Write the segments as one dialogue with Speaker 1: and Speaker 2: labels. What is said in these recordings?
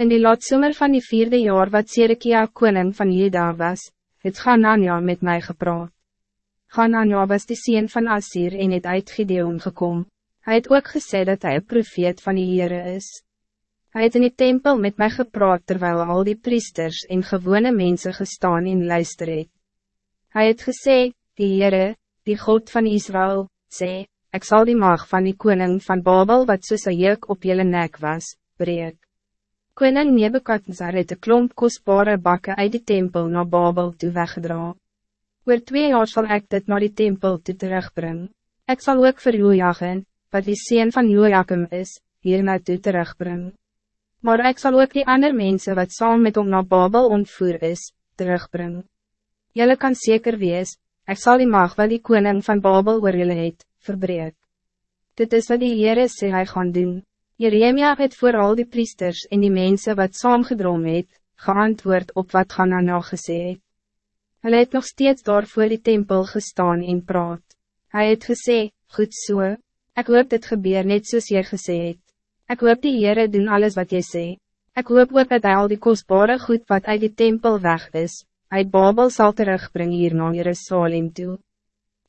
Speaker 1: In die laatsomer van die vierde jaar wat Sedekia koning van Juda was, het Ganania met mij gepraat. Ganania was de sien van Assir en het uit Gideon gekom. Hij het ook gesê dat hij een profeet van die Heere is. Hij het in die tempel met mij gepraat terwijl al die priesters en gewone mensen gestaan in luister het. Hy het gesê, die Heere, die God van Israël, sê, ik zal die mag van die koning van Babel wat soos een juk op jelle nek was, breek. Koning Nebukadnezar het een klomp kostbare bakken uit die tempel naar Babel toe weggedra. Oor twee jaar zal ik dit naar die tempel toe terugbring. Ik zal ook voor Jojagen, wat die sien van Jojakim is, hier naartoe terugbring. Maar ik zal ook die andere mensen wat saam met hom naar Babel ontvoer is, terugbring. Jelle kan zeker wees, ik zal die mag wat die koning van Babel oor julle het, verbreek. Dit is wat die Heere sê hy gaan doen. Jeremia het voor al die priesters en die mensen wat saamgedrom het, geantwoord op wat Hanana gesê het. Hy het nog steeds daar voor die tempel gestaan en praat. Hij het gesê, goed so, ek hoop dit gebeur net soos jy gesê het. Ek hoop die Heere doen alles wat jy sê. Ek hoop ook dat hy al die kostbare goed wat uit die tempel weg is, uit Babel zal terugbrengen hier naar Jerusalem toe.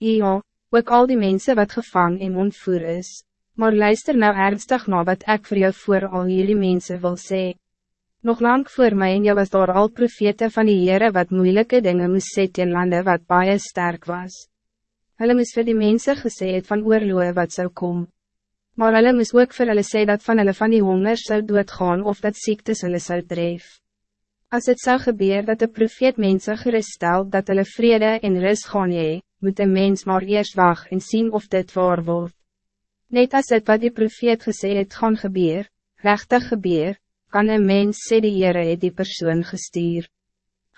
Speaker 1: Ja, ook al die mensen wat gevangen en ontvoer is. Maar luister nou ernstig na wat ik voor jou voor al jullie mensen wil zeggen. Nog lang voor mij en jou was daar al profete van die Heere wat moeilijke dingen moest sê in landen wat baie sterk was. Hulle moes vir die mense gesê het van oorloe wat zou komen. Maar hulle moes ook vir hulle sê dat van hulle van die honger zou doodgaan of dat ziektes hulle zou dreef. Als het zou gebeuren dat de profeet mensen gerestel dat hulle vrede en rust gaan hee, moet een mens maar eerst wacht en zien of dit waar wordt. Net als het wat die profeet gesê het gaan gebeur, rechtig gebeur, kan een mens sê die Heere het die persoon gestuur.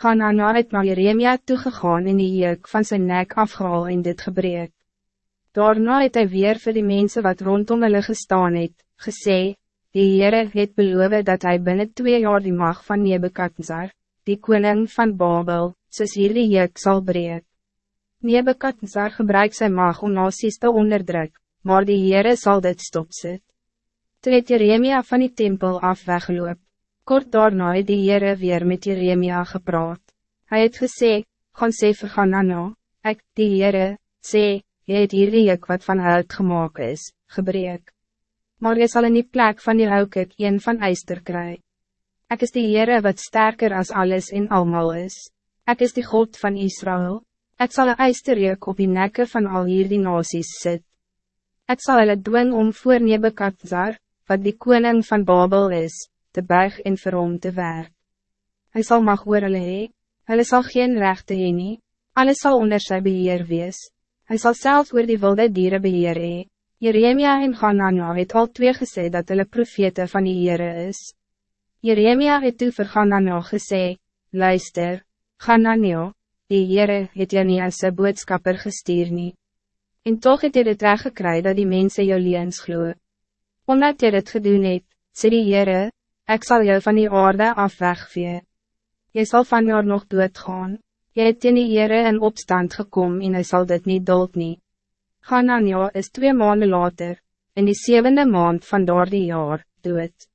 Speaker 1: Gaan nou na het na Jeremia toegegaan en die juk van zijn nek afgehaal en dit gebreek. Daarna het hy weer vir die mensen wat rondom hulle gestaan het, gesê, die Heere het beloof dat hij binnen twee jaar die mag van Nebukadnezar, die koning van Babel, soos hierdie juk sal breek. Nebukadnezar gebruik sy mag om nasies te onderdruk, maar die Heere zal dit stopzet. Toe het Jeremia van die tempel af weggeloop. Kort daarna het die Heere weer met Jeremia gepraat. Hij het gesê, gaan sê vir Ganano, ek, die Heere, sê, jy het hierdie ek wat van hout gemaakt is, gebreek. Maar jy sal in die plek van die houkik een van eister kry. Ek is die Heere wat sterker als alles en almal is. Ek is die God van Israël. Ik zal een eisterreuk op die nekken van al hierdie nasies sit. Ik zal hulle dwing om voor Nebekadzar, wat die koning van Babel is, te buig en vir hom te werk. Hy sal mag oor hulle hee, hulle sal geen rechte hee nie, alles sal onder sy beheer wees. Hij zal zelf oor die wilde dieren beheer hee. Jeremia en Ganania het al twee gesê dat hulle profete van die Heere is. Jeremia het toe vir Ganania gesê, luister, Ganania, die Heere het jy nie as sy boodskapper gestuur nie. En toch het jy dit weggekry dat die mensen jou leens glo. Omdat jy dit gedoen het, sê die Heere, ek sal jou van die aarde af wegvee. Jy sal van jaar nog doodgaan. Jy het in die Heere in opstand gekom en hy sal dit niet dood nie. Ganania is twee maanden later, in die zevende maand van door die jaar, dood.